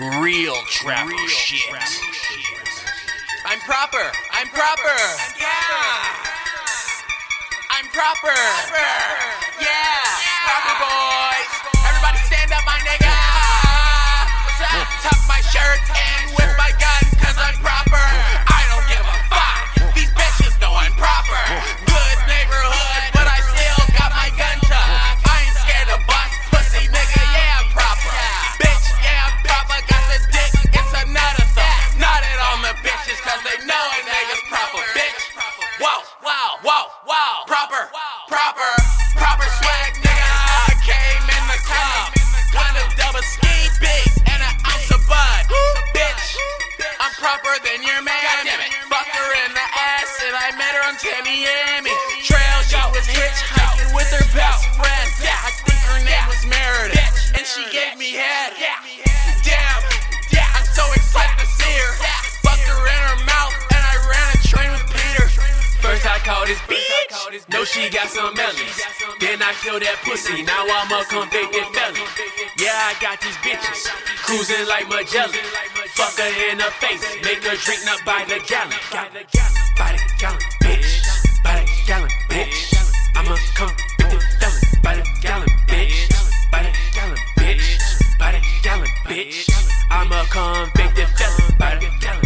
Real trapper shit. I'm proper. I'm proper. Yeah. I'm proper. Yeah. Proper boys. Everybody stand up, my nigga. What's up? Tuck my shirt and I'm than your man. Fuck her in the ass and I met her on Tamiami. Trail, she was hitchhiking with her best friend. Yeah, I think her name was Meredith. And she gave me head. Damn, I'm so excited to see her. Fucked her in her mouth and I ran a train with Peter. First I called this bitch. Know she got some melons. Then I killed that pussy. Now I'm a convicted felon. Yeah, I got these bitches cruising like Magellan motherfucker in the face. Make her drink up by the gallon. By the gallon, bitch. By the gallon, bitch. I'ma come with the felon. By the gallon, bitch. By the gallon, bitch. By the gallon, bitch. I'm a convicted felon. By the gallon.